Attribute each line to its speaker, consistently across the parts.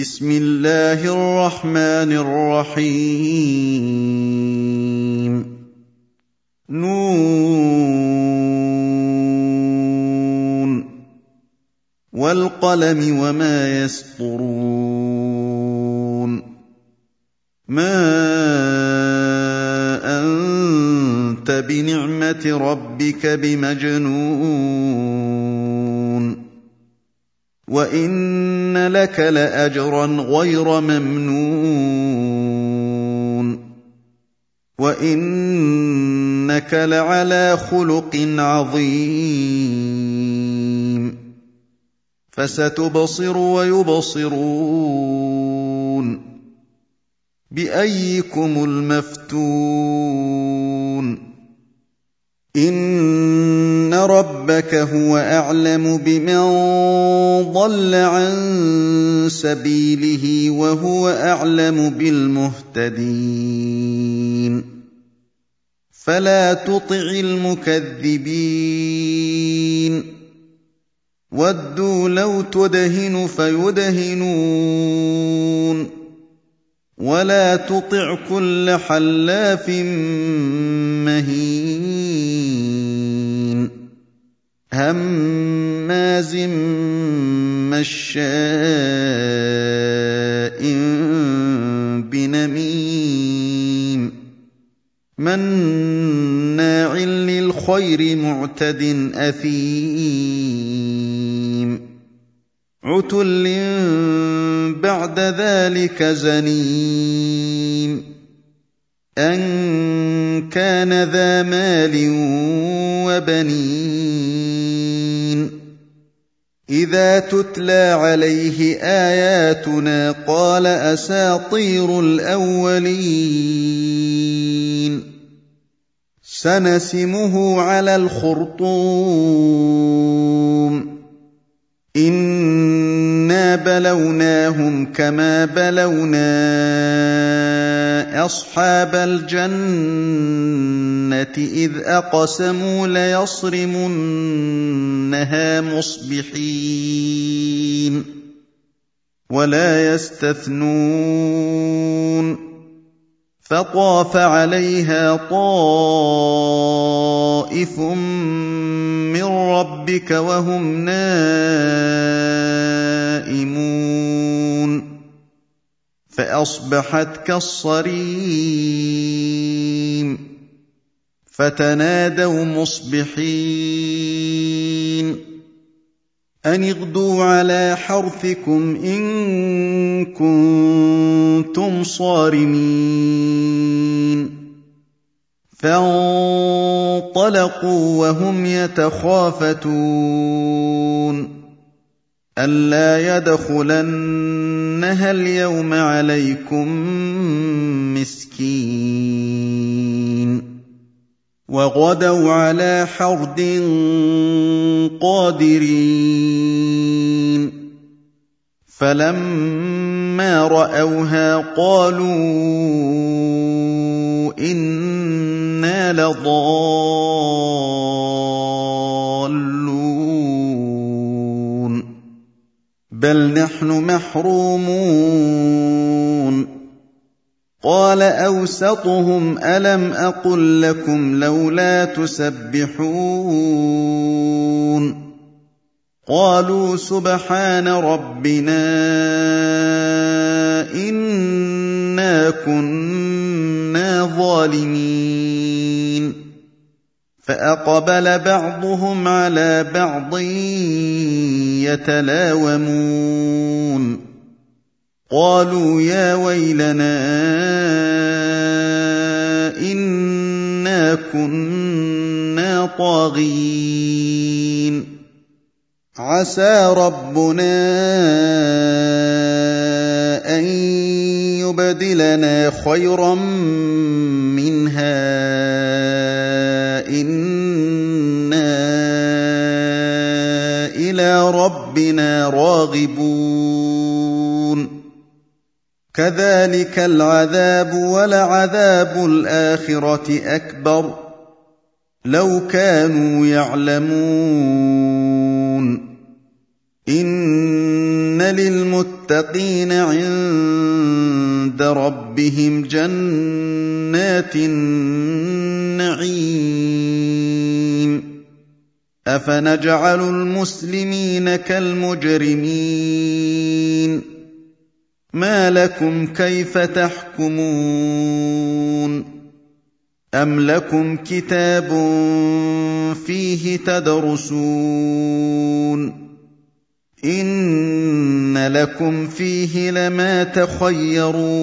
Speaker 1: بسم الله الرحمن الرحيم. نون. والقلم وما يسطرون. ما أنت بنعمة ربك بمجنون. وان لك لاجرا غير ممنون وانك لعلى خلق عظيم فستبصر ويبصرون بايكم المفتون ان ربك هو اعلم بمن ضل عن سبيله وهو اعلم بالمهتدين فلا تطع المكذبين ودوا لو تدهن فيدهنون ولا تطع كل حلاف مهين هماز مشاء بنميم مناع للخير معتد اثيم عتل بعد ذلك زنيم ان كان ذا مال وبنين اذا تتلى عليه اياتنا قال اساطير الاولين سنسمه على الخرطوم انا بلوناهم كما بلونا اصحاب الجنه اذ اقسموا ليصرمنها مصبحين ولا يستثنون فطاف عليها طائف من ربك وهم نائمون. فأصبحت كالصريم. فتنادوا مصبحين. أن اغدوا على حرثكم إن كنتم صارمين. فانطلقوا وهم يتخافتون. ألا يدخلنها اليوم عليكم مسكين. وغدوا على حرد قادرين. فلما رأوها قالوا إنا لضالون. بل نحن محرومون. قال أوسطهم ألم أقل لكم لولا تسبحون قالوا سبحان ربنا إنا كنا ظالمين فأقبل بعضهم على بعض يتلاومون قالوا يا ويلنا إنا كنا طاغين. عسى ربنا أن يبدلنا خيرا منها. إنا إلى ربنا راغبون. كذلك العذاب ولعذاب الآخرة أكبر. لو كانوا يعلمون. إن للمتقين عند ربهم جنات النعيم. أفنجعل المسلمين كالمجرمين؟ ما لكم كيف تحكمون أم لكم كتاب فيه تدرسون إِنَّ لَكُمْ فِيهِ لَمَا تَخَيَّرُونَ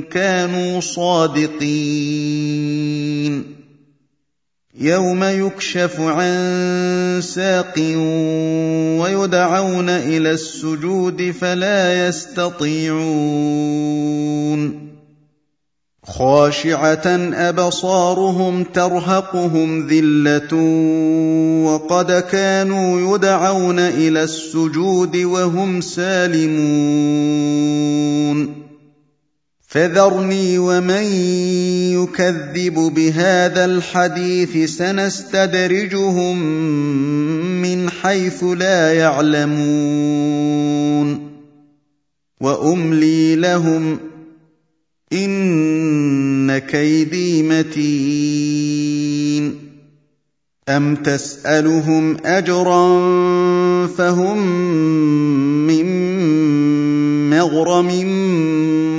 Speaker 1: كَانُوا صَادِقِينَ. يَوْمَ يُكْشَفُ عَن سَاقٍ وَيُدْعَوْنَ إِلَى السُّجُودِ فَلَا يَسْتَطِيعُونَ. خاشعة أبصارهم ترهقهم ذلة وقد كانوا يدعون إلى السجود وهم سالمون. فذرني ومن يكذب بهذا الحديث سنستدرجهم من حيث لا يعلمون. وأملي لهم إِنَّ كَيْدِي مَتِينٌ. أَمْ تَسْأَلُهُمْ أَجْرًا فَهُم مِّن مَّغْرَمٍ